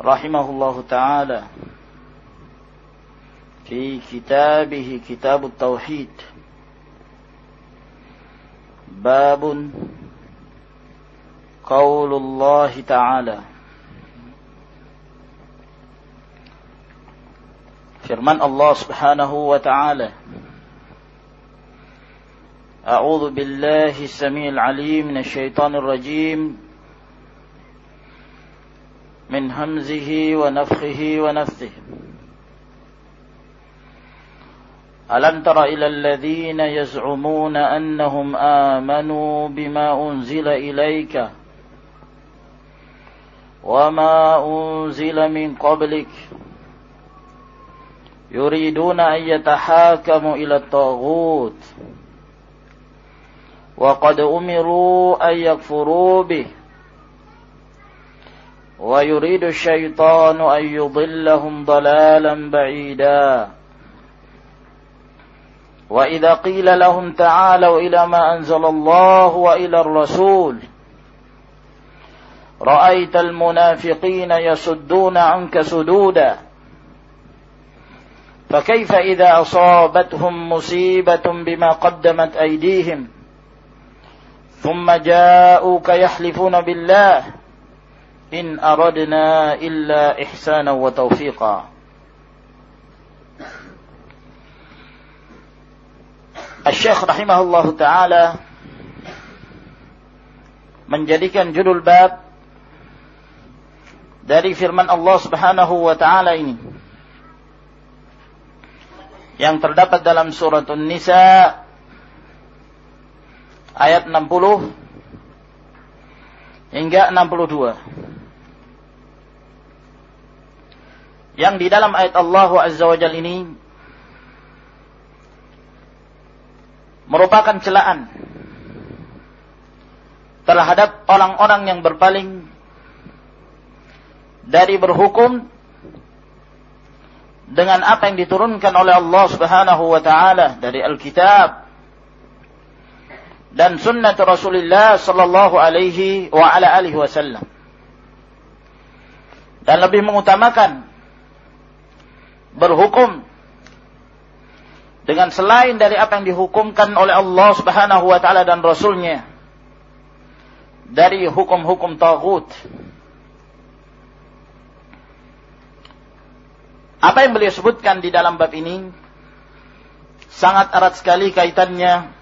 رحمه الله تعالى في كتابه كتاب التوحيد. باب قول الله تعالى. Allah Subhanahu wa taala أعوذ بالله السميع العليم من الشيطان الرجيم. من همزه ونفخه ونفثه. ألم تر إلى الذين يزعمون أنهم آمنوا بما أنزل إليك وما أنزل من قبلك يريدون أن يتحاكموا إلى الطاغوت وقد أمروا أن يكفروا به. ويريد الشيطان أن يضلهم ضلالا بعيدا. وإذا قيل لهم تعالوا إلى ما أنزل الله وإلى الرسول رأيت المنافقين يصدون عنك سدودا. فكيف إذا أصابتهم مصيبة بما قدمت أيديهم؟ ثم جاءوك يحلفون بالله. إن أردنا إلا إحسانا وتوفيقا Syekh rahimahullah taala menjadikan judul bab dari firman Allah Subhanahu wa taala ini yang terdapat dalam surat An-Nisa ayat 60 hingga 62 yang di dalam ayat Allah Azza wa Jalla ini merupakan celaan terhadap orang-orang yang berpaling dari berhukum dengan apa yang diturunkan oleh Allah Subhanahu wa taala dari Alkitab dan sunnah Rasulullah sallallahu alaihi wa ala alihi wasallam. Dan lebih mengutamakan berhukum dengan selain dari apa yang dihukumkan oleh Allah Subhanahu wa taala dan rasulnya dari hukum-hukum tagut. Apa yang beliau sebutkan di dalam bab ini sangat erat sekali kaitannya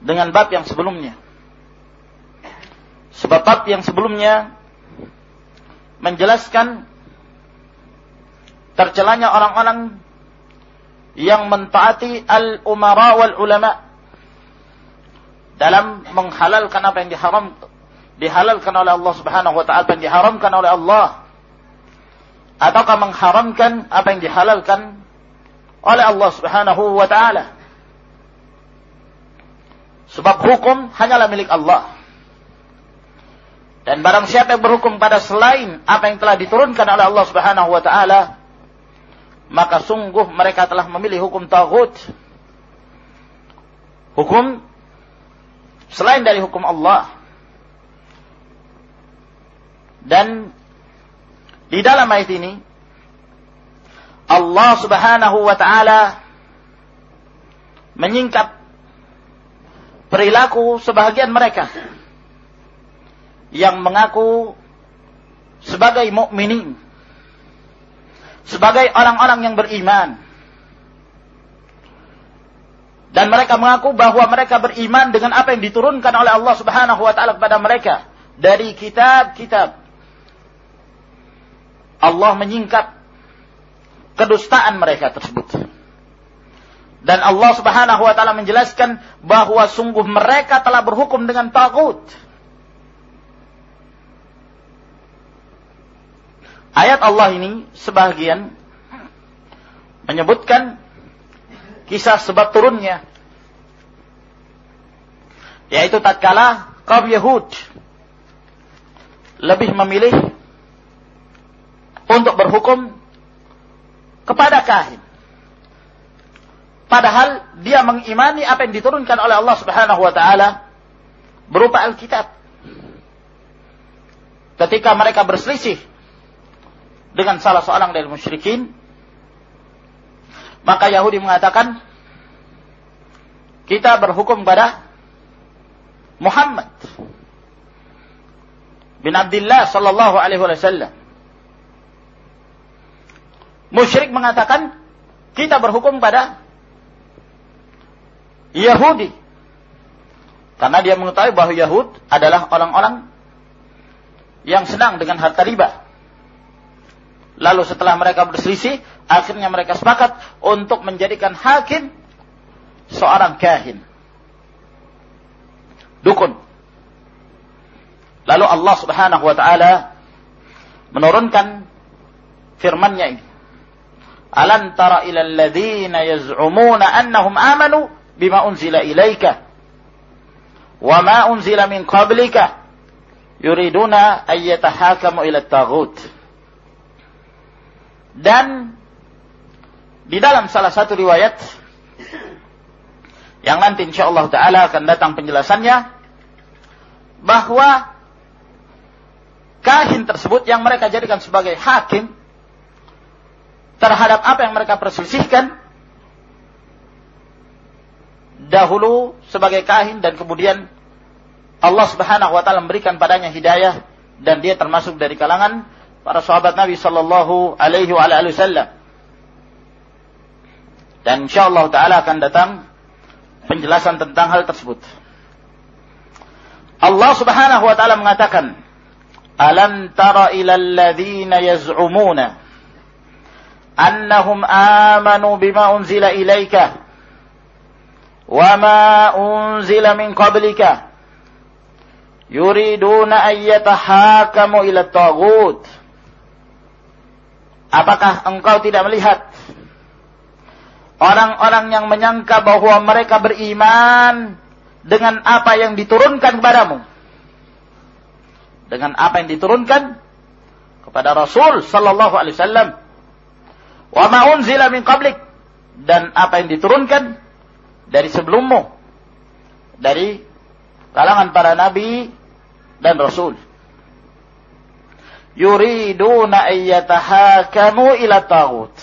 dengan bab yang sebelumnya. Sebab bab yang sebelumnya menjelaskan tercelanya orang-orang yang mentaati al-umara wal ulama dalam menghalalkan apa yang diharam dihalalkan oleh Allah Subhanahu wa taala yang diharamkan oleh Allah ataukah mengharamkan apa yang dihalalkan oleh Allah Subhanahu wa taala. Sebab hukum hanyalah milik Allah. Dan barang siapa yang berhukum pada selain apa yang telah diturunkan oleh Allah Subhanahu wa taala maka sungguh mereka telah memilih hukum tagut. Hukum selain dari hukum Allah. Dan di dalam ayat ini Allah Subhanahu wa taala menyingkap perilaku sebahagian mereka yang mengaku sebagai mukminin, sebagai orang-orang yang beriman. Dan mereka mengaku bahwa mereka beriman dengan apa yang diturunkan oleh Allah Subhanahu wa taala kepada mereka dari kitab-kitab. Allah menyingkap kedustaan mereka tersebut. Dan Allah Subhanahu wa taala menjelaskan bahwa sungguh mereka telah berhukum dengan tagut. Ayat Allah ini sebagian menyebutkan kisah sebab turunnya. Yaitu tatkala kaum Yahud lebih memilih untuk berhukum kepada kahin. Padahal dia mengimani apa yang diturunkan oleh Allah Subhanahu wa taala berupa Alkitab. Ketika mereka berselisih dengan salah seorang dari musyrikin maka Yahudi mengatakan, kita berhukum pada Muhammad bin Abdullah sallallahu alaihi wasallam. Musyrik mengatakan kita berhukum pada Yahudi. Karena dia mengetahui bahwa Yahud adalah orang-orang yang senang dengan harta riba. Lalu setelah mereka berselisih, akhirnya mereka sepakat untuk menjadikan hakim seorang kahin. Dukun. Lalu Allah Subhanahu wa taala menurunkan firman-Nya ini. Alam tara ila alladziina yaz'umuna annahum amanu bima unzila ilaika wa ma unzila min qablika yuriduna an yatahakamu ila at-taghut dan di dalam salah satu riwayat yang nanti insya Allah Taala akan datang penjelasannya bahwa kahin tersebut yang mereka jadikan sebagai hakim terhadap apa yang mereka perselisihkan dahulu sebagai kahin dan kemudian Allah Subhanahu wa taala memberikan padanya hidayah dan dia termasuk dari kalangan para sahabat Nabi sallallahu alaihi wasallam. Dan insyaallah taala akan datang penjelasan tentang hal tersebut. Allah Subhanahu wa taala mengatakan, "Alam tara ila alladziina yaz'umuna annahum amanu bima unzila ilaika wa ma unzila min qablika yuriduna an yatahakamu ila at-taghut." Apakah engkau tidak melihat orang-orang yang menyangka bahwa mereka beriman dengan apa yang diturunkan kepadamu? Dengan apa yang diturunkan kepada Rasul sallallahu alaihi wasallam. Wa ma unzila min qablik dan apa yang diturunkan dari sebelummu dari kalangan para nabi dan rasul yuriduna ayyatahakamu ila tagut.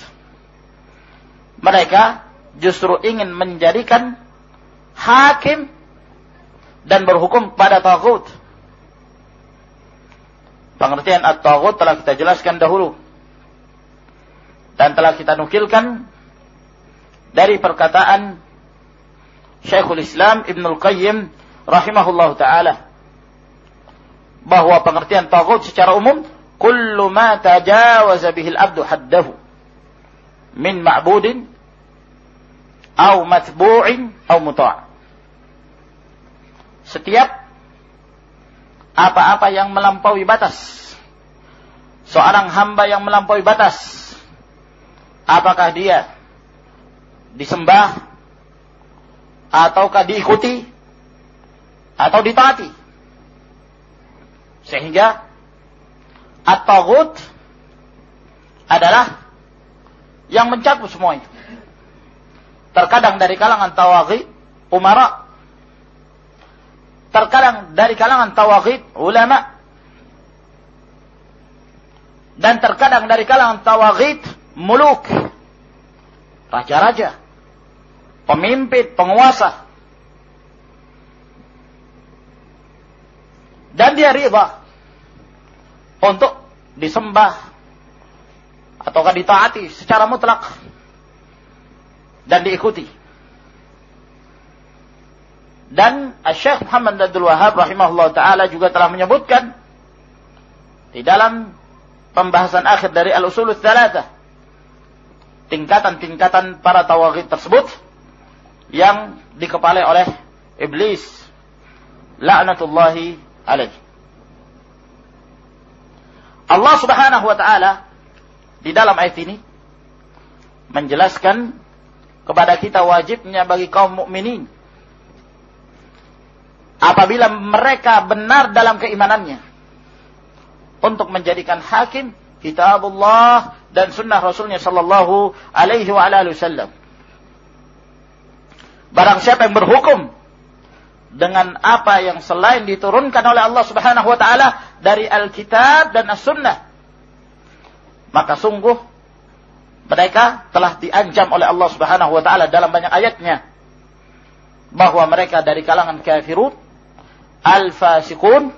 Mereka justru ingin menjadikan hakim dan berhukum pada tagut. Pengertian at-tagut telah kita jelaskan dahulu. Dan telah kita nukilkan dari perkataan Syekhul Islam Ibnul Qayyim rahimahullah ta'ala. Bahwa pengertian tagut secara umum kullu ma tajawaza bihil abdu haddahu min ma'budin au matbu'in au muta' setiap apa-apa yang melampaui batas seorang hamba yang melampaui batas apakah dia disembah ataukah diikuti atau ditaati? Sehingga At-Taghut adalah yang mencakup semua itu. Terkadang dari kalangan tawaghi, umara. Terkadang dari kalangan tawaghi, ulama. Dan terkadang dari kalangan tawaghi, muluk. Raja-raja. Pemimpin, penguasa. Dan dia riba untuk disembah ataukah ditaati secara mutlak dan diikuti. Dan Syekh Muhammad Abdul Wahab rahimahullah taala juga telah menyebutkan di dalam pembahasan akhir dari Al-Usul Tsalatsa tingkatan-tingkatan para tawaghid tersebut yang dikepalai oleh iblis laknatullahi alaih. Allah Subhanahu wa taala di dalam ayat ini menjelaskan kepada kita wajibnya bagi kaum mukminin apabila mereka benar dalam keimanannya untuk menjadikan hakim kitabullah dan sunnah Rasulnya sallallahu alaihi wa alihi wasallam. Barang siapa yang berhukum dengan apa yang selain diturunkan oleh Allah Subhanahu wa taala dari Alkitab dan As-Sunnah maka sungguh mereka telah diancam oleh Allah Subhanahu wa taala dalam banyak ayatnya bahwa mereka dari kalangan kafirun al-fasiqun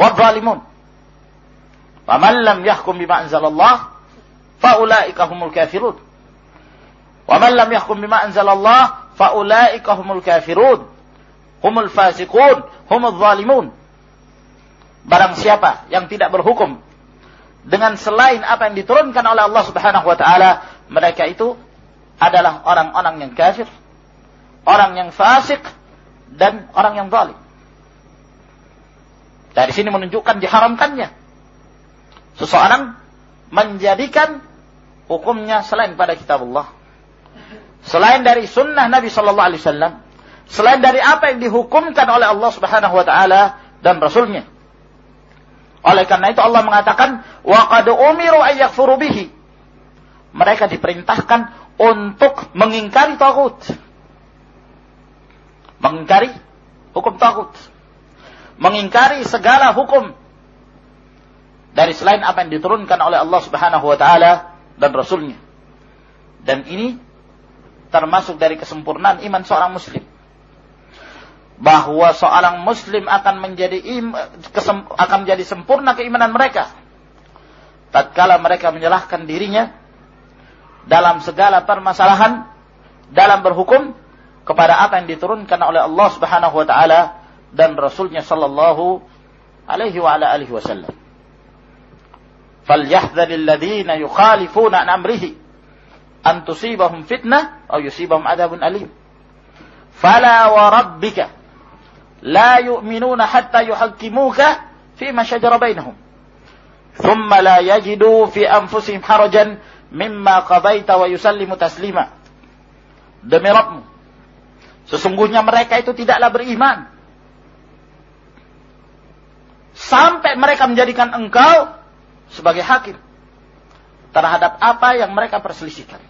wadzalimun. Faman lam yahkum bima anzalallah faulaika humul kafirun. Waman lam yahkum bima anzalallah faulaika humul kafirun. Humul fasiqun, humul zalimun. Barang siapa yang tidak berhukum dengan selain apa yang diturunkan oleh Allah Subhanahu wa taala, mereka itu adalah orang-orang yang kafir, orang yang fasik, dan orang yang zalim. Dari sini menunjukkan diharamkannya. Seseorang menjadikan hukumnya selain pada kitab Allah selain dari sunnah Nabi Shallallahu Alaihi Wasallam, selain dari apa yang dihukumkan oleh Allah Subhanahu Wa Taala dan Rasulnya. Oleh karena itu Allah mengatakan, wa umiru ayak bihi. Mereka diperintahkan untuk mengingkari takut, Mengingkari hukum takut, Mengingkari segala hukum dari selain apa yang diturunkan oleh Allah Subhanahu wa taala dan rasulnya. Dan ini termasuk dari kesempurnaan iman seorang muslim. Bahwa seorang muslim akan menjadi im, kesem, akan menjadi sempurna keimanan mereka. Tatkala mereka menyalahkan dirinya dalam segala permasalahan dalam berhukum kepada apa yang diturunkan oleh Allah Subhanahu wa taala dan rasulnya sallallahu alaihi wa ala alihi wasallam falyahdharil ladzina yukhalifuna amrihi an tusibahum fitnah aw yusibahum adabun alim. Fala wa rabbika la yu'minuna hatta yuhaqqimuka fima shajara bainahum. Thumma la yajidu fi anfusihim harajan mimma qadaita wa yusallimu taslima. Demi Rabbmu. Sesungguhnya mereka itu tidaklah beriman. Sampai mereka menjadikan engkau sebagai hakim terhadap apa yang mereka perselisihkan.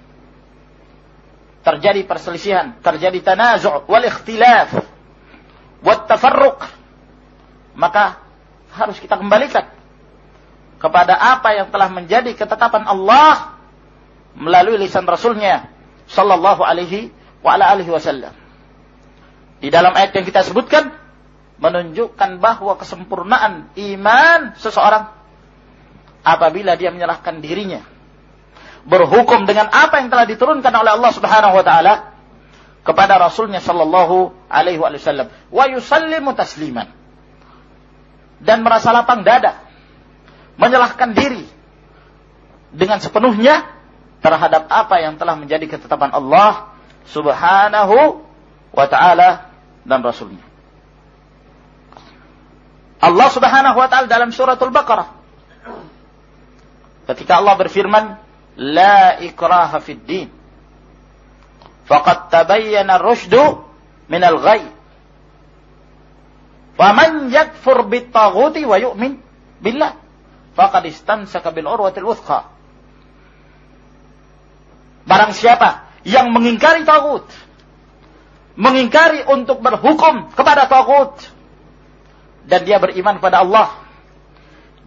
Terjadi perselisihan, terjadi tanazu' wal ikhtilaf, wat tafarruq. Maka harus kita kembalikan kepada apa yang telah menjadi ketetapan Allah melalui lisan Rasulnya sallallahu alaihi wa ala alihi wasallam. Di dalam ayat yang kita sebutkan menunjukkan bahwa kesempurnaan iman seseorang apabila dia menyerahkan dirinya berhukum dengan apa yang telah diturunkan oleh Allah Subhanahu wa taala kepada Rasulnya sallallahu alaihi wasallam wa yusallimu tasliman dan merasa lapang dada menyerahkan diri dengan sepenuhnya terhadap apa yang telah menjadi ketetapan Allah Subhanahu wa taala dan Rasulnya. Allah subhanahu wa ta'ala dalam suratul Baqarah. Ketika Allah berfirman, La ikraha fid din. Faqad tabayyana rushdu minal ghay. Faman yakfur bitaghuti wa yu'min billah. Faqad istamsaka bil urwatil wuthqa. Barang siapa yang mengingkari tagut, mengingkari untuk berhukum kepada tagut dan dia beriman kepada Allah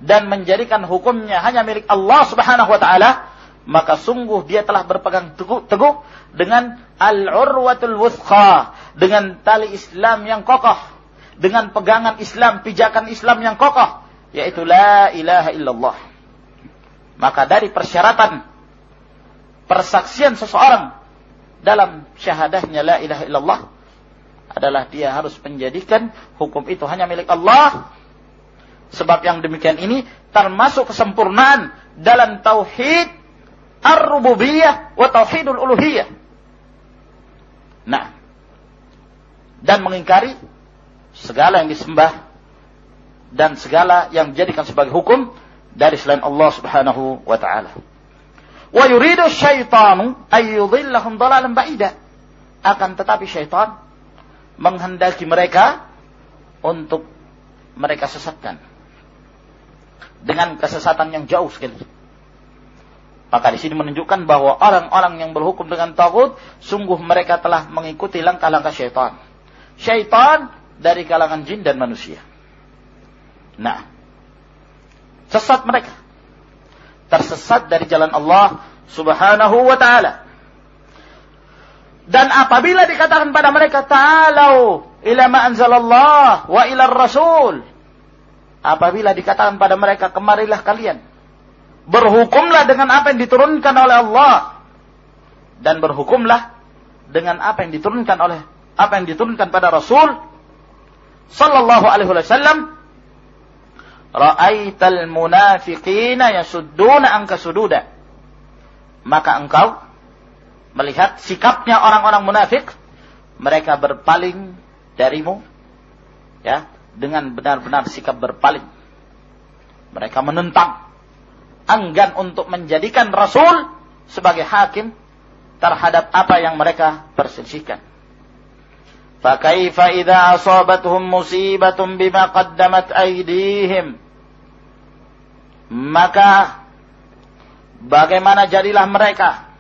dan menjadikan hukumnya hanya milik Allah Subhanahu wa taala maka sungguh dia telah berpegang teguh, teguh dengan al-urwatul wuthqa dengan tali Islam yang kokoh dengan pegangan Islam pijakan Islam yang kokoh yaitu la ilaha illallah. Maka dari persyaratan persaksian seseorang dalam syahadahnya la ilaha illallah adalah dia harus menjadikan hukum itu hanya milik Allah. Sebab yang demikian ini termasuk kesempurnaan dalam tauhid ar-rububiyah wa tauhidul uluhiyah. Nah, dan mengingkari segala yang disembah dan segala yang dijadikan sebagai hukum dari selain Allah Subhanahu wa taala. Wa yuridu syaitanu ay yudhillahum dhalalan ba'ida. Akan tetapi syaitan menghendaki mereka untuk mereka sesatkan dengan kesesatan yang jauh sekali. Maka di sini menunjukkan bahwa orang-orang yang berhukum dengan tagut sungguh mereka telah mengikuti langkah-langkah syaitan. Syaitan dari kalangan jin dan manusia. Nah, sesat mereka. Tersesat dari jalan Allah subhanahu wa ta'ala. Dan apabila dikatakan pada mereka, Ta'alau ila ma anzalallah wa ila rasul. Apabila dikatakan pada mereka, kemarilah kalian. Berhukumlah dengan apa yang diturunkan oleh Allah. Dan berhukumlah dengan apa yang diturunkan oleh apa yang diturunkan pada Rasul sallallahu alaihi wasallam ra'aital munafiqina yasudduna anka sududa maka engkau melihat sikapnya orang-orang munafik mereka berpaling darimu ya dengan benar-benar sikap berpaling mereka menentang enggan untuk menjadikan rasul sebagai hakim terhadap apa yang mereka perselisihkan فكيف إذا أصابتهم مصيبة بما قدمت أيديهم maka bagaimana jadilah mereka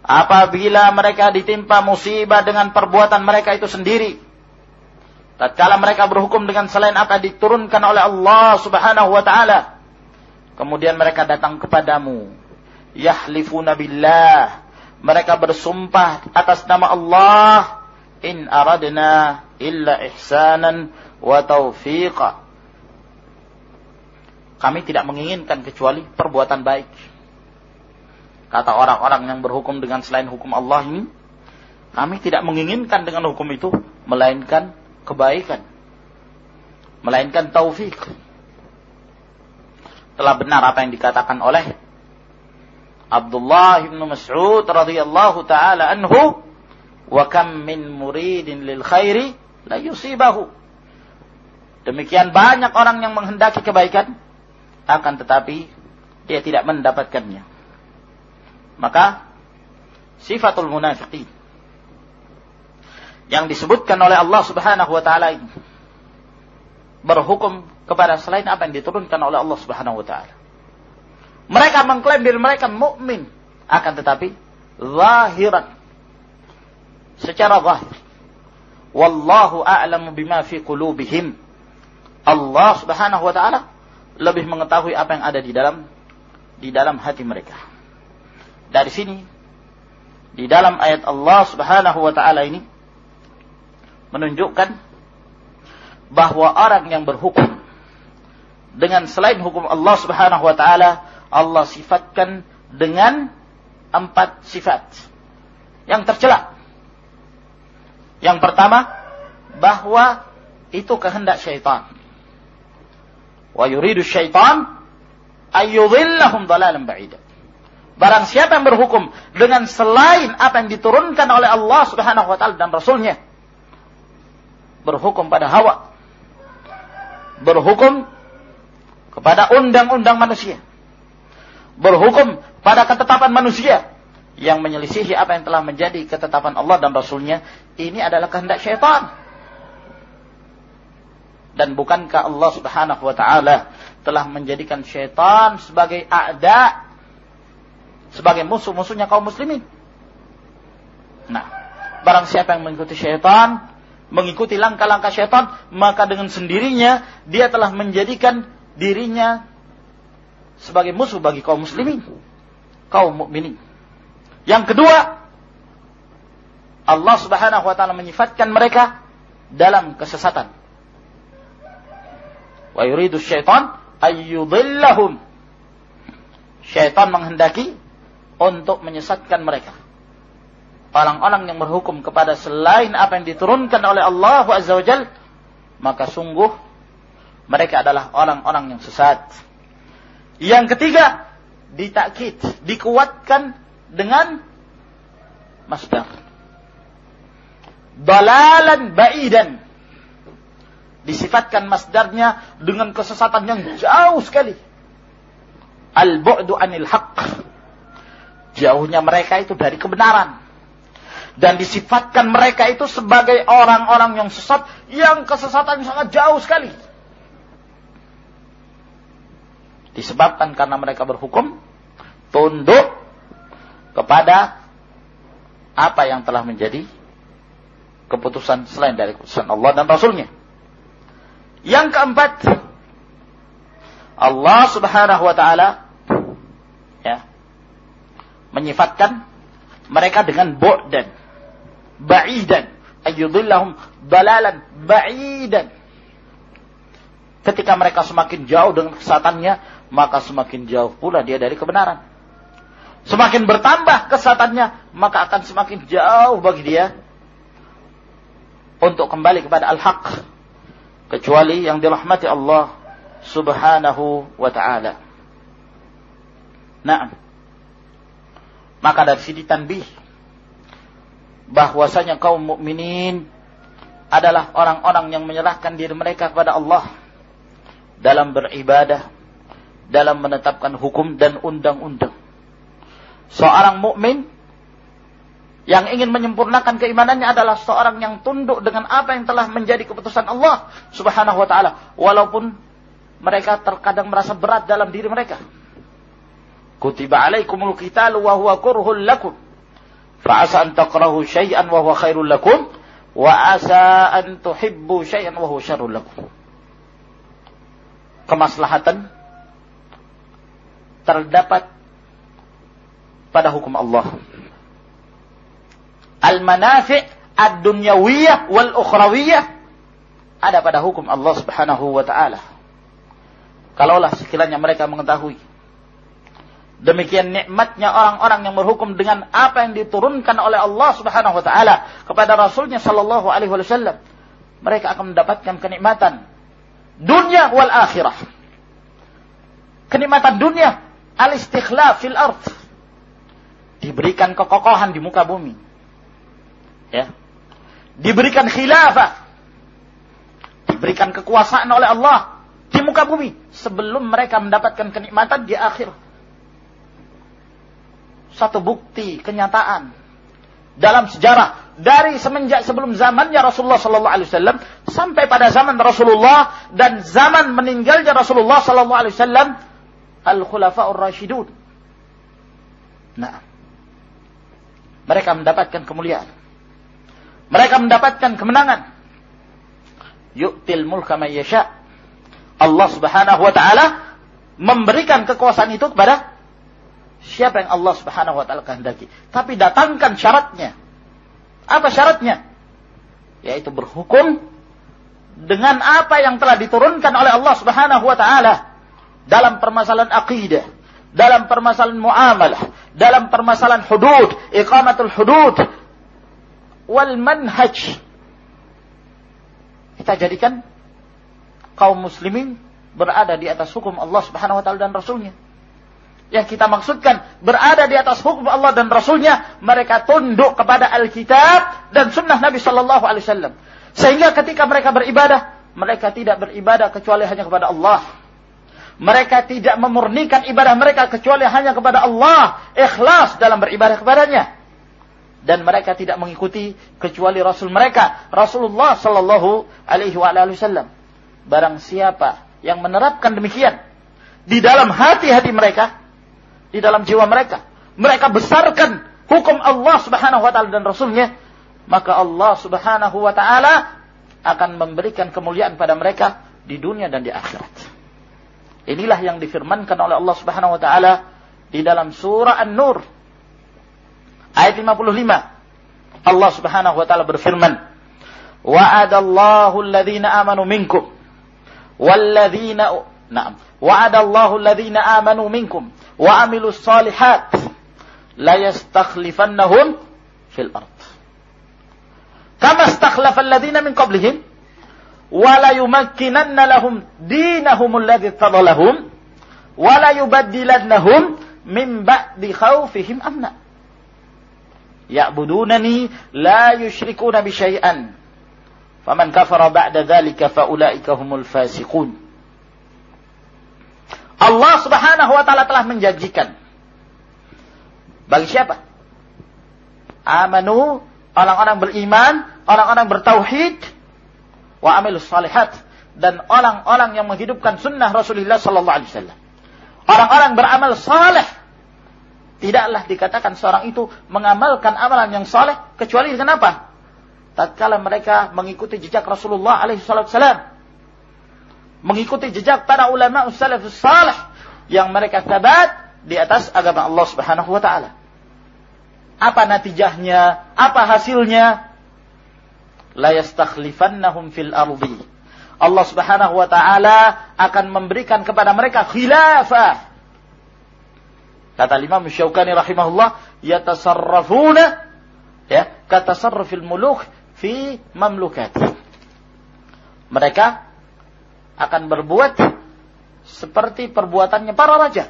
apabila mereka ditimpa musibah dengan perbuatan mereka itu sendiri tatkala mereka berhukum dengan selain apa diturunkan oleh Allah Subhanahu wa taala kemudian mereka datang kepadamu. Yahlifuna billah. Mereka bersumpah atas nama Allah. In aradna illa ihsanan wa taufiqa kami tidak menginginkan kecuali perbuatan baik. Kata orang-orang yang berhukum dengan selain hukum Allah ini, kami tidak menginginkan dengan hukum itu, melainkan kebaikan. Melainkan taufik. Telah benar apa yang dikatakan oleh Abdullah bin Mas'ud radhiyallahu taala anhu, "Wa kam min muridin lil khairi la yusibahu." Demikian banyak orang yang menghendaki kebaikan, akan tetapi dia tidak mendapatkannya. Maka sifatul munafiqin yang disebutkan oleh Allah Subhanahu wa taala ini berhukum kepada selain apa yang diturunkan oleh Allah Subhanahu wa taala. Mereka mengklaim diri mereka mukmin, akan tetapi zahiran secara zahir. Wallahu a'lamu bima fi qulubihim. Allah Subhanahu wa taala lebih mengetahui apa yang ada di dalam di dalam hati mereka. Dari sini di dalam ayat Allah Subhanahu wa taala ini menunjukkan bahwa orang yang berhukum dengan selain hukum Allah Subhanahu wa taala Allah sifatkan dengan empat sifat yang tercela. Yang pertama bahwa itu kehendak syaitan Wa yuridu syaitan ayyudhillahum dalalan ba'ida. Barang siapa yang berhukum dengan selain apa yang diturunkan oleh Allah Subhanahu wa taala dan rasulnya berhukum pada hawa. Berhukum kepada undang-undang manusia. Berhukum pada ketetapan manusia yang menyelisihi apa yang telah menjadi ketetapan Allah dan Rasulnya. Ini adalah kehendak syaitan. Dan bukankah Allah Subhanahu wa taala telah menjadikan syaitan sebagai a'da sebagai musuh-musuhnya kaum muslimin. Nah, barang siapa yang mengikuti syaitan, mengikuti langkah-langkah syaitan, maka dengan sendirinya dia telah menjadikan dirinya sebagai musuh bagi kaum muslimin, kaum mukminin. Yang kedua, Allah Subhanahu wa taala menyifatkan mereka dalam kesesatan wa yuridu syaitan ayyudillahum. Syaitan menghendaki untuk menyesatkan mereka. Orang-orang yang berhukum kepada selain apa yang diturunkan oleh Allah Azza wa maka sungguh mereka adalah orang-orang yang sesat. Yang ketiga, ditakkid, dikuatkan dengan masdar. Dalalan ba'idan. Disifatkan masdarnya dengan kesesatan yang jauh sekali. Al-bu'du anil haq. Jauhnya mereka itu dari kebenaran. Dan disifatkan mereka itu sebagai orang-orang yang sesat, yang kesesatan sangat jauh sekali. Disebabkan karena mereka berhukum, tunduk kepada apa yang telah menjadi keputusan selain dari keputusan Allah dan Rasulnya. Yang keempat, Allah Subhanahu wa taala ya menyifatkan mereka dengan bu'dan, ba'idan, ayyudillahum dalalan ba'idan. Ketika mereka semakin jauh dengan kesatannya, maka semakin jauh pula dia dari kebenaran. Semakin bertambah kesatannya, maka akan semakin jauh bagi dia untuk kembali kepada al-haq. Kecuali yang dirahmati Allah subhanahu wa ta'ala. Nah, maka dari sini tanbih bahwasanya kaum mukminin adalah orang-orang yang menyerahkan diri mereka kepada Allah dalam beribadah, dalam menetapkan hukum dan undang-undang Seorang mukmin yang ingin menyempurnakan keimanannya adalah seorang yang tunduk dengan apa yang telah menjadi keputusan Allah Subhanahu wa taala walaupun mereka terkadang merasa berat dalam diri mereka. Kutiba alaikumul qitalu wa huwa kurhul lakum. Fa'asa an takrahu syai'an wa huwa khairul lakum wa asa an tuhibbu syai'an wa huwa syarrul lakum. Kemaslahatan terdapat pada hukum Allah. Al-manafi' ad-dunyawiyah wal ukhrawiyah ada pada hukum Allah Subhanahu wa taala. Kalaulah sekiranya mereka mengetahui demikian nikmatnya orang-orang yang berhukum dengan apa yang diturunkan oleh Allah Subhanahu wa taala kepada Rasulnya sallallahu alaihi wasallam, mereka akan mendapatkan kenikmatan dunia wal akhirah. Kenikmatan dunia al-istikhlaf fil ardh diberikan kekokohan di muka bumi. Ya. Diberikan khilafah. Diberikan kekuasaan oleh Allah di muka bumi sebelum mereka mendapatkan kenikmatan di akhir. Satu bukti kenyataan dalam sejarah dari semenjak sebelum zamannya Rasulullah sallallahu alaihi wasallam sampai pada zaman Rasulullah dan zaman meninggalnya Rasulullah sallallahu alaihi wasallam al-khulafaur rasyidun. Nah, mereka mendapatkan kemuliaan. Mereka mendapatkan kemenangan. Yu'til mulka yasha. Allah Subhanahu wa taala memberikan kekuasaan itu kepada siapa yang Allah Subhanahu wa taala kehendaki. Tapi datangkan syaratnya. Apa syaratnya? Yaitu berhukum dengan apa yang telah diturunkan oleh Allah Subhanahu wa taala dalam permasalahan akidah, dalam permasalahan muamalah, dalam permasalahan hudud, iqamatul hudud, wal manhaj. Kita jadikan kaum muslimin berada di atas hukum Allah Subhanahu wa taala dan rasulnya. Yang kita maksudkan berada di atas hukum Allah dan rasulnya, mereka tunduk kepada Alkitab dan sunnah Nabi sallallahu alaihi wasallam. Sehingga ketika mereka beribadah, mereka tidak beribadah kecuali hanya kepada Allah mereka tidak memurnikan ibadah mereka kecuali hanya kepada Allah, ikhlas dalam beribadah kepadanya. Dan mereka tidak mengikuti kecuali Rasul mereka, Rasulullah Sallallahu Alaihi Wasallam. Barang siapa yang menerapkan demikian di dalam hati-hati mereka, di dalam jiwa mereka, mereka besarkan hukum Allah Subhanahu Wa Taala dan Rasulnya, maka Allah Subhanahu Wa Taala akan memberikan kemuliaan pada mereka di dunia dan di akhirat. Inilah yang difirmankan oleh Allah Subhanahu wa taala di dalam surah An-Nur ayat 55. Allah Subhanahu wa taala berfirman, "Wa'adallahu alladhina amanu minkum walladzina Naam. Alladhina amanu minkum wa amilus salihat la yastakhlifannahum fil ard. Kama istakhlafa alladhina min qablihim wa la yumakkinanna lahum dinahum alladhi tadalahum wa la yubaddilannahum min ba'di khawfihim amna. Ya'budunani la yushrikuna bi syai'an. Faman kafara ba'da dhalika faulaika humul fasiqun. Allah Subhanahu wa taala telah menjanjikan bagi siapa? Amanu, orang-orang beriman, orang-orang bertauhid, wa amilus salihat dan orang-orang yang menghidupkan sunnah Rasulullah sallallahu alaihi wasallam. Orang-orang beramal saleh tidaklah dikatakan seorang itu mengamalkan amalan yang saleh kecuali dengan apa? Tatkala mereka mengikuti jejak Rasulullah alaihi wasallam mengikuti jejak para ulama salafus salih yang mereka tabat di atas agama Allah Subhanahu wa taala. Apa natijahnya? Apa hasilnya? La yastakhlifannahum fil ardi. Allah Subhanahu wa taala akan memberikan kepada mereka khilafah. Kata Imam Syaukani rahimahullah, yatasarrafuna ya, katasarrufil muluk fi mamlukati. Mereka akan berbuat seperti perbuatannya para raja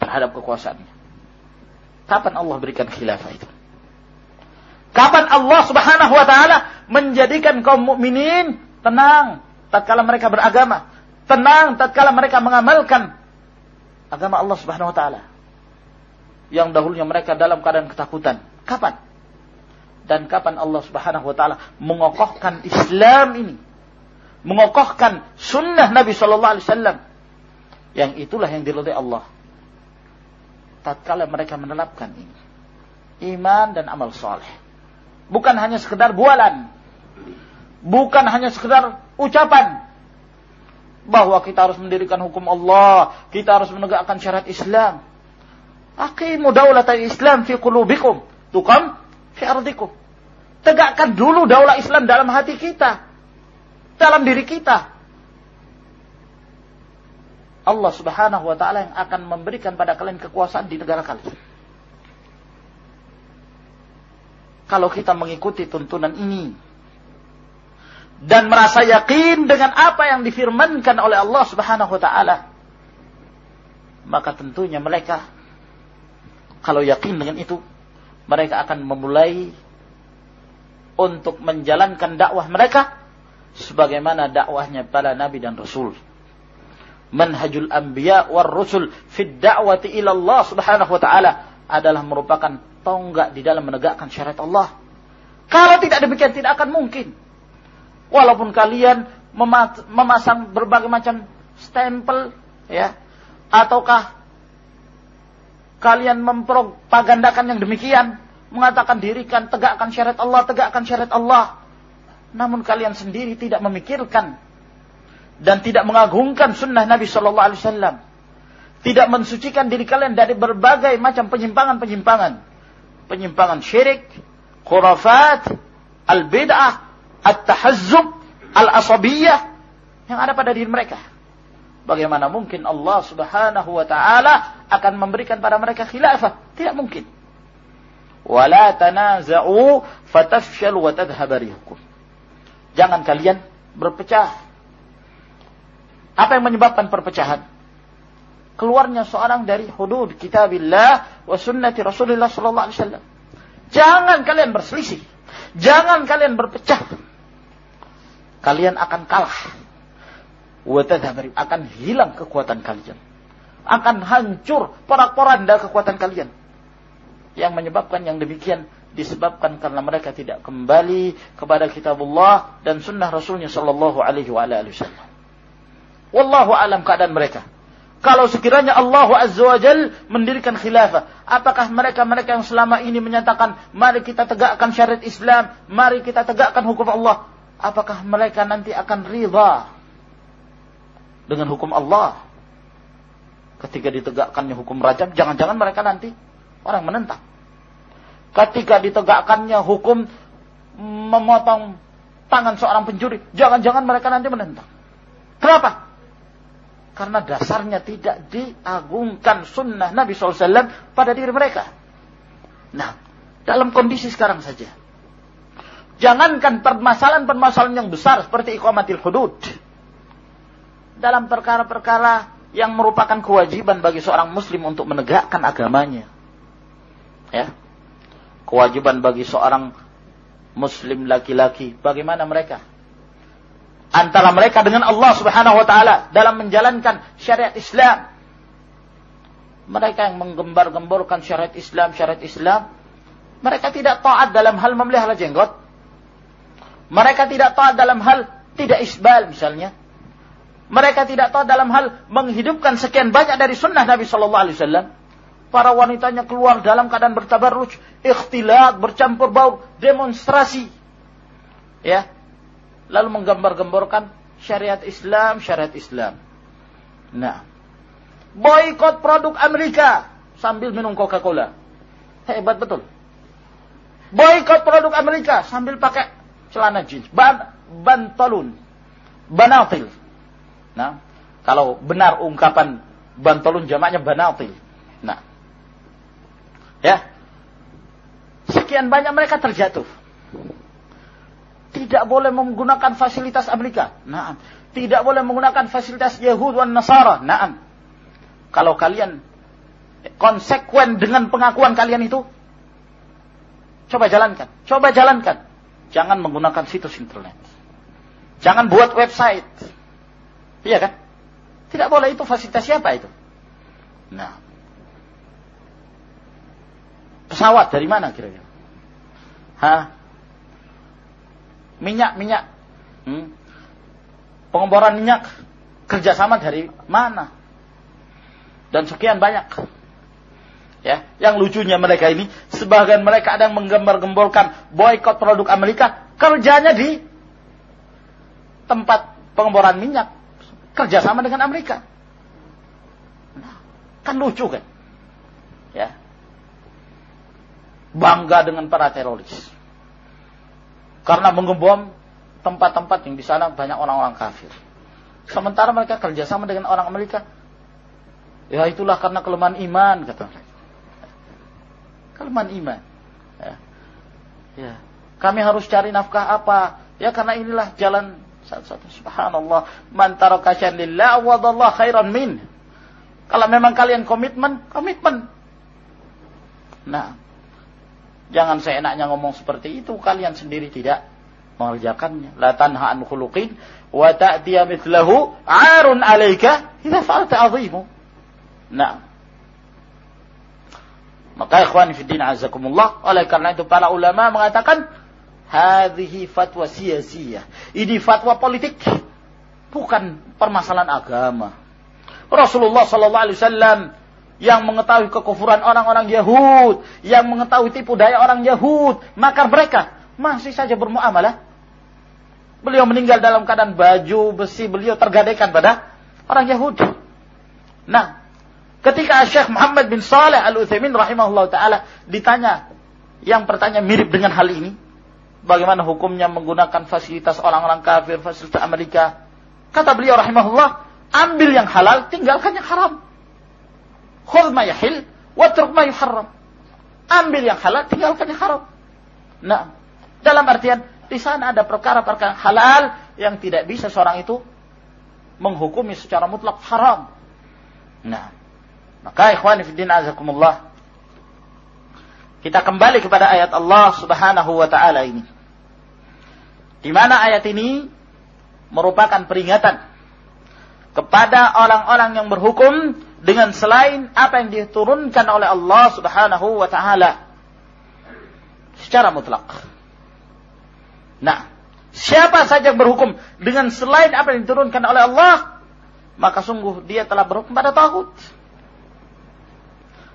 terhadap kekuasaannya. Kapan Allah berikan khilafah itu? Kapan Allah Subhanahu wa taala menjadikan kaum mukminin tenang tatkala mereka beragama, tenang tatkala mereka mengamalkan agama Allah Subhanahu wa taala. Yang dahulunya mereka dalam keadaan ketakutan. Kapan? Dan kapan Allah Subhanahu wa taala mengokohkan Islam ini mengokohkan sunnah Nabi Shallallahu Alaihi Wasallam. Yang itulah yang diridhai Allah. Tatkala mereka menelapkan ini. Iman dan amal soleh bukan hanya sekedar bualan. Bukan hanya sekedar ucapan. Bahwa kita harus mendirikan hukum Allah. Kita harus menegakkan syariat Islam. Aqimu daulata Islam fi qulubikum. Tukam fi ardikum. Tegakkan dulu daulah Islam dalam hati kita dalam diri kita. Allah Subhanahu wa taala yang akan memberikan pada kalian kekuasaan di negara kalian. Kalau kita mengikuti tuntunan ini dan merasa yakin dengan apa yang difirmankan oleh Allah Subhanahu wa taala, maka tentunya mereka kalau yakin dengan itu, mereka akan memulai untuk menjalankan dakwah mereka sebagaimana dakwahnya para nabi dan rasul. Manhajul anbiya war rusul fid da'wati ila Allah Subhanahu wa taala adalah merupakan tonggak di dalam menegakkan syariat Allah. Kalau tidak demikian tidak akan mungkin. Walaupun kalian memasang berbagai macam stempel ya ataukah kalian mempropagandakan yang demikian mengatakan dirikan tegakkan syariat Allah tegakkan syariat Allah namun kalian sendiri tidak memikirkan dan tidak mengagungkan sunnah Nabi Shallallahu Alaihi Wasallam. Tidak mensucikan diri kalian dari berbagai macam penyimpangan-penyimpangan. Penyimpangan syirik, khurafat, al-bid'ah, at-tahazzub, al-asabiyah yang ada pada diri mereka. Bagaimana mungkin Allah Subhanahu wa taala akan memberikan pada mereka khilafah? Tidak mungkin. Wala tanaza'u fatafshalu wa Jangan kalian berpecah. Apa yang menyebabkan perpecahan? Keluarnya seorang dari hudud kitabillah wa sunnati Rasulullah sallallahu alaihi wasallam. Jangan kalian berselisih. Jangan kalian berpecah. Kalian akan kalah. Akan hilang kekuatan kalian. Akan hancur porak-poranda kekuatan kalian. Yang menyebabkan yang demikian disebabkan karena mereka tidak kembali kepada kitabullah dan sunnah rasulnya sallallahu alaihi wa alihi wasallam. Wallahu alam keadaan mereka. Kalau sekiranya Allah Azza wa Jal mendirikan khilafah, apakah mereka-mereka yang selama ini menyatakan, mari kita tegakkan syariat Islam, mari kita tegakkan hukum Allah, apakah mereka nanti akan ridha dengan hukum Allah? Ketika ditegakkannya hukum rajam, jangan-jangan mereka nanti orang menentang ketika ditegakkannya hukum memotong tangan seorang pencuri, jangan-jangan mereka nanti menentang. Kenapa? Karena dasarnya tidak diagungkan sunnah Nabi SAW pada diri mereka. Nah, dalam kondisi sekarang saja. Jangankan permasalahan-permasalahan yang besar seperti iqamatil hudud. Dalam perkara-perkara yang merupakan kewajiban bagi seorang muslim untuk menegakkan agamanya. Ya. Kewajiban bagi seorang muslim laki-laki, bagaimana mereka? Antara mereka dengan Allah Subhanahu wa taala dalam menjalankan syariat Islam. Mereka yang menggembar-gemborkan syariat Islam, syariat Islam, mereka tidak taat dalam hal memelihara jenggot. Mereka tidak taat dalam hal tidak isbal misalnya. Mereka tidak taat dalam hal menghidupkan sekian banyak dari sunnah Nabi Shallallahu Alaihi Wasallam. Para wanitanya keluar dalam keadaan bertabarruj, ikhtilat, bercampur baur, demonstrasi. Ya. Lalu menggambar-gemborkan syariat Islam, syariat Islam. Nah. Boykot produk Amerika sambil minum Coca-Cola. Hebat betul. Boykot produk Amerika sambil pakai celana jeans, ban bantalun, banatil. Nah, kalau benar ungkapan bantalun jamaknya banatil. Nah, ya, sekian banyak mereka terjatuh. Tidak boleh menggunakan fasilitas Amerika. Nah, tidak boleh menggunakan fasilitas Yahud dan Nasara. Nah, kalau kalian konsekuen dengan pengakuan kalian itu, coba jalankan. Coba jalankan. Jangan menggunakan situs internet. Jangan buat website. Iya kan? Tidak boleh itu fasilitas siapa itu? Nah. Pesawat dari mana kira-kira? Hah? Minyak, minyak. Hmm? Pengeboran minyak kerjasama dari mana? Dan sekian banyak. Ya, yang lucunya mereka ini, sebagian mereka ada yang menggembar-gemborkan boykot produk Amerika, kerjanya di tempat pengeboran minyak, kerjasama dengan Amerika. Nah, kan lucu kan? Ya. Bangga dengan para teroris. Karena mengebom tempat-tempat yang di sana banyak orang-orang kafir. Sementara mereka kerjasama dengan orang Amerika. Ya itulah karena kelemahan iman, kata mereka kelemahan iman. Ya. ya. Kami harus cari nafkah apa? Ya karena inilah jalan satu-satu. Subhanallah. Man taraka lillah wadallah khairan min. Kalau memang kalian komitmen, komitmen. Nah, jangan seenaknya ngomong seperti itu. Kalian sendiri tidak mengerjakannya. La tanha an khuluqin wa ta'tiya mithlahu arun alaika idza fa'alta azimu. Nah, maka ikhwan fiddin azakumullah, oleh karena itu para ulama mengatakan hadhihi fatwa sia-sia. Ini fatwa politik, bukan permasalahan agama. Rasulullah sallallahu alaihi wasallam yang mengetahui kekufuran orang-orang Yahud, yang mengetahui tipu daya orang Yahud, maka mereka masih saja bermuamalah. Beliau meninggal dalam keadaan baju besi beliau tergadaikan pada orang Yahudi. Nah, Ketika Syekh Muhammad bin Saleh Al-Utsaimin rahimahullah taala ditanya yang pertanyaan mirip dengan hal ini, bagaimana hukumnya menggunakan fasilitas orang-orang kafir, fasilitas Amerika? Kata beliau rahimahullah, ambil yang halal, tinggalkan yang haram. Khudh ma yahil, watruk ma yuharram. Ambil yang halal, tinggalkan yang haram. Nah, dalam artian di sana ada perkara-perkara halal yang tidak bisa seorang itu menghukumi secara mutlak haram. Nah, maka ikhwani fiddin azakumullah. Kita kembali kepada ayat Allah Subhanahu wa taala ini. Di mana ayat ini merupakan peringatan kepada orang-orang yang berhukum dengan selain apa yang diturunkan oleh Allah Subhanahu wa taala secara mutlak. Nah, siapa saja berhukum dengan selain apa yang diturunkan oleh Allah, maka sungguh dia telah berhukum pada tagut.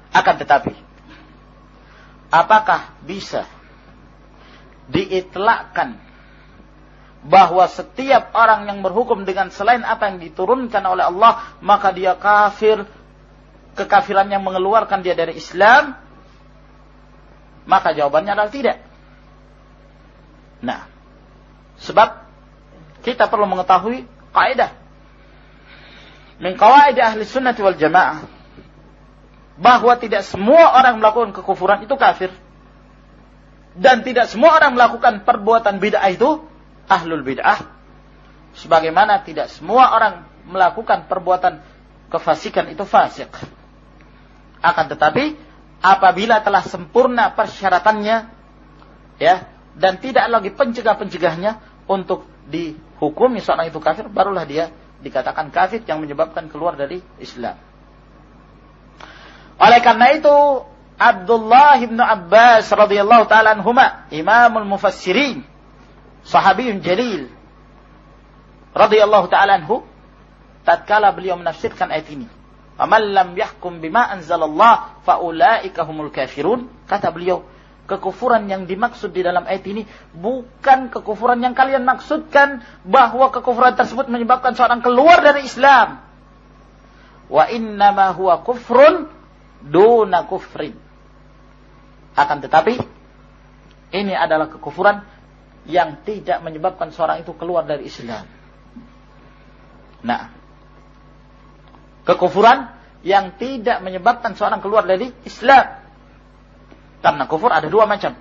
Akan tetapi, apakah bisa diitlakkan bahwa setiap orang yang berhukum dengan selain apa yang diturunkan oleh Allah, maka dia kafir, kekafiran yang mengeluarkan dia dari Islam? Maka jawabannya adalah tidak. Nah, sebab kita perlu mengetahui kaidah min ahli sunnah wal jamaah bahwa tidak semua orang melakukan kekufuran itu kafir dan tidak semua orang melakukan perbuatan bid'ah itu ahlul bid'ah sebagaimana tidak semua orang melakukan perbuatan kefasikan itu fasik akan tetapi apabila telah sempurna persyaratannya ya dan tidak lagi pencegah-pencegahnya untuk dihukumi seorang itu kafir barulah dia dikatakan kafir yang menyebabkan keluar dari Islam. Oleh karena itu Abdullah bin Abbas radhiyallahu taala anhuma imamul mufassirin sahabiyun jalil radhiyallahu taala anhu tatkala beliau menafsirkan ayat ini Faman lam yahkum bima anzalallah faulaika humul kafirun kata beliau kekufuran yang dimaksud di dalam ayat ini bukan kekufuran yang kalian maksudkan bahwa kekufuran tersebut menyebabkan seorang keluar dari Islam. Wa innama huwa kufrun duna kufrin. Akan tetapi ini adalah kekufuran yang tidak menyebabkan seorang itu keluar dari Islam. Nah, kekufuran yang tidak menyebabkan seorang keluar dari Islam karena kufur ada dua macam.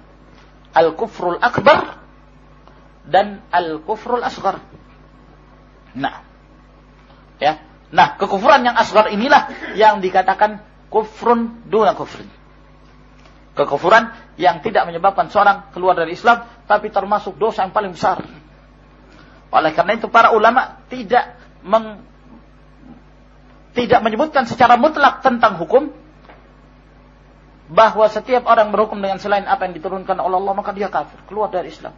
Al-kufrul akbar dan al-kufrul asgar. Nah. Ya. Nah, kekufuran yang asgar inilah yang dikatakan kufrun duna kufrin. Kekufuran yang tidak menyebabkan seorang keluar dari Islam, tapi termasuk dosa yang paling besar. Oleh karena itu para ulama tidak meng, tidak menyebutkan secara mutlak tentang hukum bahwa setiap orang berhukum dengan selain apa yang diturunkan oleh Allah maka dia kafir, keluar dari Islam.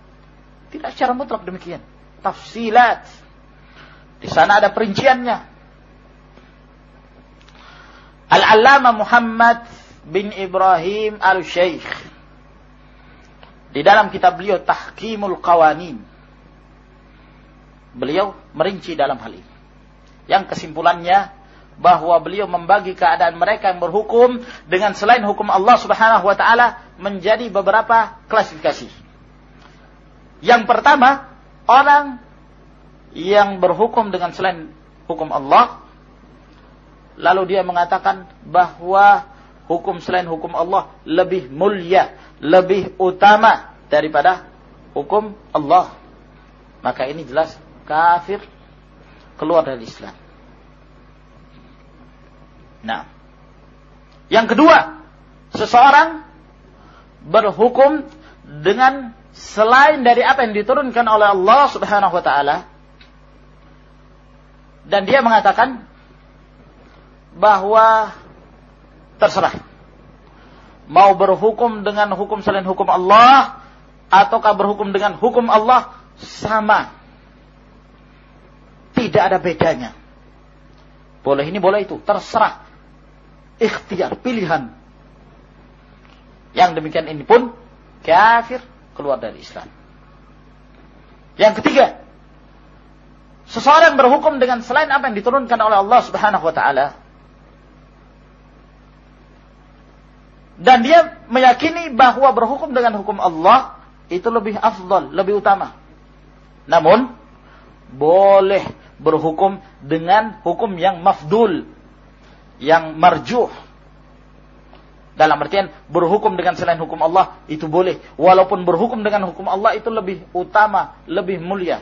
Tidak secara mutlak demikian. Tafsilat. Di sana ada perinciannya. Al-Allama Muhammad bin Ibrahim Al-Syeikh di dalam kitab beliau Tahkimul Qawanin beliau merinci dalam hal ini. Yang kesimpulannya bahwa beliau membagi keadaan mereka yang berhukum dengan selain hukum Allah Subhanahu wa taala menjadi beberapa klasifikasi. Yang pertama, orang yang berhukum dengan selain hukum Allah lalu dia mengatakan bahwa hukum selain hukum Allah lebih mulia, lebih utama daripada hukum Allah. Maka ini jelas kafir keluar dari Islam. Nah, yang kedua, seseorang berhukum dengan selain dari apa yang diturunkan oleh Allah Subhanahu wa taala dan dia mengatakan bahwa terserah mau berhukum dengan hukum selain hukum Allah ataukah berhukum dengan hukum Allah sama tidak ada bedanya boleh ini boleh itu terserah ikhtiar, pilihan. Yang demikian ini pun kafir keluar dari Islam. Yang ketiga, seseorang berhukum dengan selain apa yang diturunkan oleh Allah Subhanahu wa taala. Dan dia meyakini bahwa berhukum dengan hukum Allah itu lebih afdal, lebih utama. Namun boleh berhukum dengan hukum yang mafdul, yang marjuh. Dalam artian berhukum dengan selain hukum Allah itu boleh. Walaupun berhukum dengan hukum Allah itu lebih utama, lebih mulia.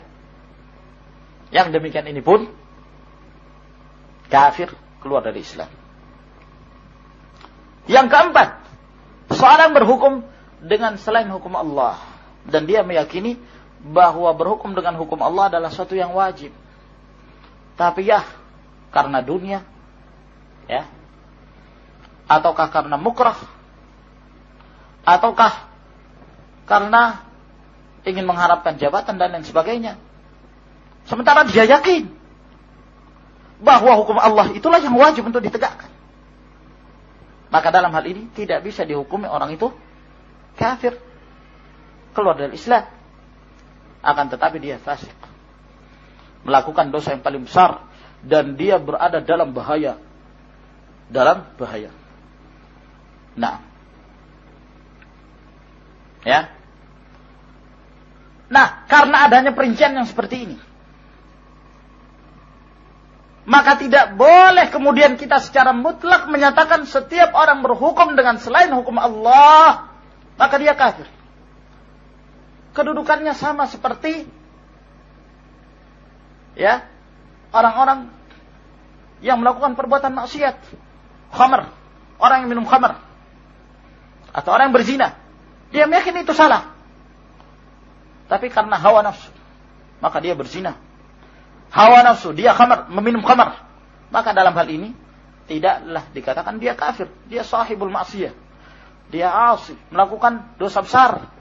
Yang demikian ini pun kafir keluar dari Islam. Yang keempat, seorang berhukum dengan selain hukum Allah. Dan dia meyakini bahwa berhukum dengan hukum Allah adalah suatu yang wajib. Tapi ya, karena dunia ya ataukah karena mukrah ataukah karena ingin mengharapkan jabatan dan lain sebagainya. Sementara dia yakin bahwa hukum Allah itulah yang wajib untuk ditegakkan maka dalam hal ini tidak bisa dihukumi orang itu kafir keluar dari Islam akan tetapi dia fasik melakukan dosa yang paling besar dan dia berada dalam bahaya dalam bahaya. Nah. Ya. Nah, karena adanya perincian yang seperti ini. Maka tidak boleh kemudian kita secara mutlak menyatakan setiap orang berhukum dengan selain hukum Allah, maka dia kafir. Kedudukannya sama seperti ya orang-orang yang melakukan perbuatan maksiat, khamar, orang yang minum khamar, atau orang yang berzina, dia meyakini itu salah. Tapi karena hawa nafsu, maka dia berzina. Hawa nafsu, dia khamar, meminum khamar. Maka dalam hal ini, tidaklah dikatakan dia kafir. Dia sahibul maksiyah. Dia asif, melakukan dosa besar.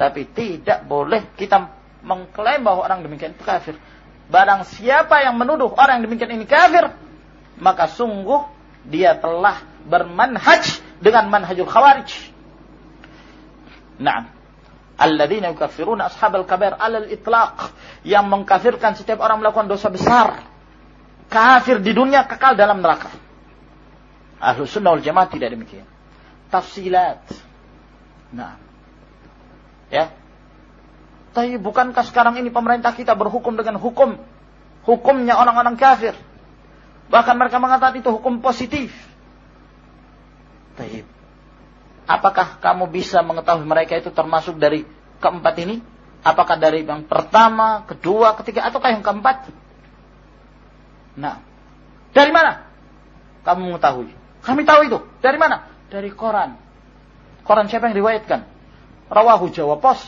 Tapi tidak boleh kita mengklaim bahwa orang demikian itu kafir. Barang siapa yang menuduh orang yang demikian ini kafir, maka sungguh dia telah bermanhaj dengan manhajul khawarij. Nah, alladzina yukaffiruna ashabal kabair alal itlaq. Yang mengkafirkan setiap orang melakukan dosa besar. Kafir di dunia kekal dalam neraka. Ahlu sunnah wal jamaah tidak demikian. Tafsilat. Nah. Ya. Tapi bukankah sekarang ini pemerintah kita berhukum dengan hukum? Hukumnya orang-orang kafir. Bahkan mereka mengatakan itu hukum positif. Taib. Apakah kamu bisa mengetahui mereka itu termasuk dari keempat ini? Apakah dari yang pertama, kedua, ketiga, ataukah yang keempat? Nah, dari mana? Kamu mengetahui. Kami tahu itu. Dari mana? Dari koran. Koran siapa yang riwayatkan? Rawahu Jawa Pos.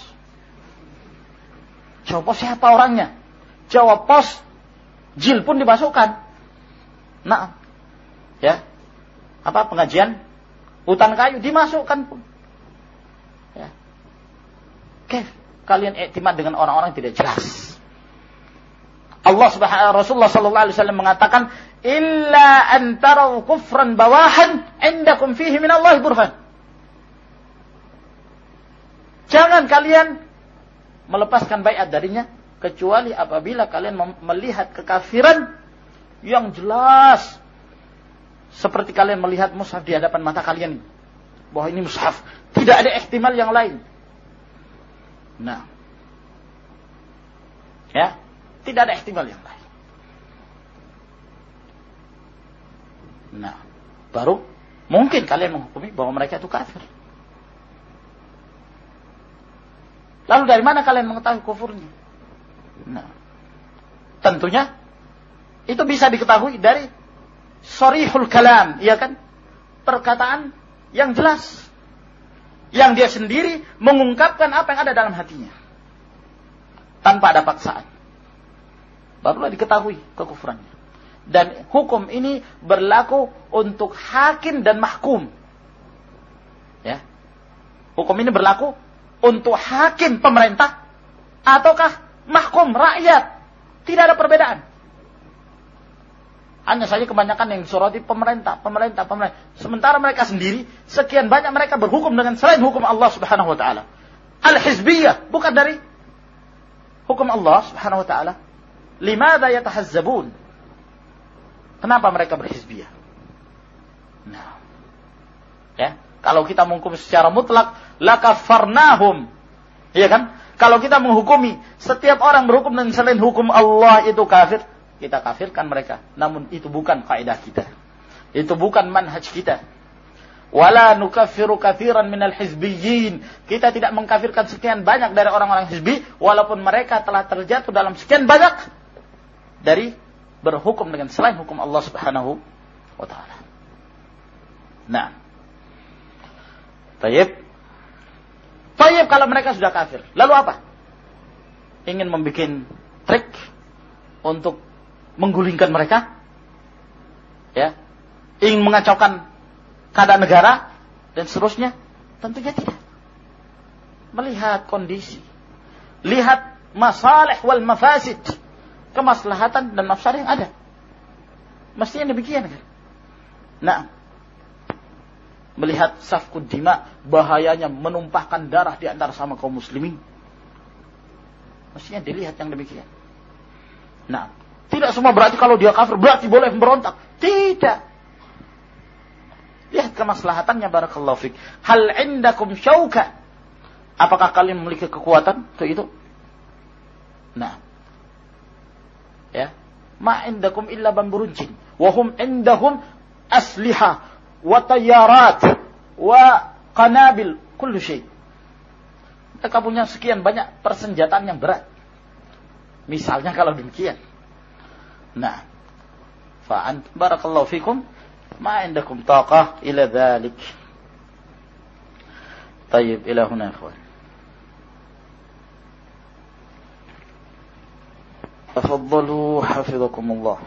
Jawa Pos siapa orangnya? Jawa Pos, jil pun dimasukkan. Nah, ya, apa pengajian Hutan kayu dimasukkan pun. Ya. Oke, kalian iktimad dengan orang-orang tidak jelas. Allah Subhanahu Rasulullah sallallahu alaihi wasallam mengatakan illa an taraw kufran bawahan indakum fihi min Allah burhan. Jangan kalian melepaskan bayat darinya kecuali apabila kalian melihat kekafiran yang jelas seperti kalian melihat mushaf di hadapan mata kalian. Bahwa ini mushaf. Tidak ada ihtimal yang lain. Nah. Ya. Tidak ada ihtimal yang lain. Nah. Baru mungkin kalian menghukumi bahwa mereka itu kafir. Lalu dari mana kalian mengetahui kufurnya? Nah. Tentunya itu bisa diketahui dari sorihul kalam, ya kan? Perkataan yang jelas. Yang dia sendiri mengungkapkan apa yang ada dalam hatinya. Tanpa ada paksaan. Barulah diketahui kekufurannya. Dan hukum ini berlaku untuk hakim dan mahkum. Ya. Hukum ini berlaku untuk hakim pemerintah ataukah mahkum rakyat. Tidak ada perbedaan. Hanya saja kebanyakan yang disoroti pemerintah, pemerintah, pemerintah. Sementara mereka sendiri, sekian banyak mereka berhukum dengan selain hukum Allah subhanahu wa ta'ala. Al-hizbiyah, bukan dari hukum Allah subhanahu wa ta'ala. Limada yatahazzabun. Kenapa mereka berhizbiyah? Nah. Ya, kalau kita menghukum secara mutlak, lakafarnahum. Iya kan? Kalau kita menghukumi setiap orang berhukum dengan selain hukum Allah itu kafir, kita kafirkan mereka. Namun itu bukan kaidah kita. Itu bukan manhaj kita. Wala nukaffiru kathiran minal hizbiyyin. Kita tidak mengkafirkan sekian banyak dari orang-orang hizbi. Walaupun mereka telah terjatuh dalam sekian banyak. Dari berhukum dengan selain hukum Allah subhanahu wa ta'ala. Nah. Tayyib. Tayyib kalau mereka sudah kafir. Lalu apa? Ingin membuat trik untuk menggulingkan mereka? Ya. Ingin mengacaukan keadaan negara dan seterusnya? Tentunya tidak. Melihat kondisi. Lihat masalah wal mafasid. Kemaslahatan dan mafsad yang ada. Mestinya demikian kan? Nah, melihat safkud dima bahayanya menumpahkan darah di antara sama kaum muslimin. Mestinya dilihat yang demikian. Nah, tidak semua berarti kalau dia kafir berarti boleh memberontak. Tidak. Lihat kemaslahatannya barakallahu fik. Hal indakum syauka. Apakah kalian memiliki kekuatan untuk itu? Nah. Ya. ma indakum illa bamburuncin wa hum indahum asliha wa tayyarat wa qanabil kullu syai mereka punya sekian banyak persenjataan yang berat misalnya kalau demikian نعم. فأنت بارك الله فيكم. ما عندكم طاقة إلى ذلك؟ طيب إلى هنا يا أخوان. تفضلوا حفظكم الله.